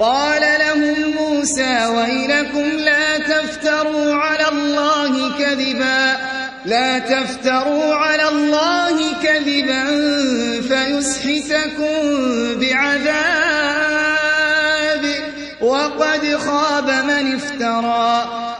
قال لهم موسى ويلكم لا تفتروا على الله كذبا لا تفتروا على الله كذبا فيسحتكم بعذاب وقد خاب من افترى.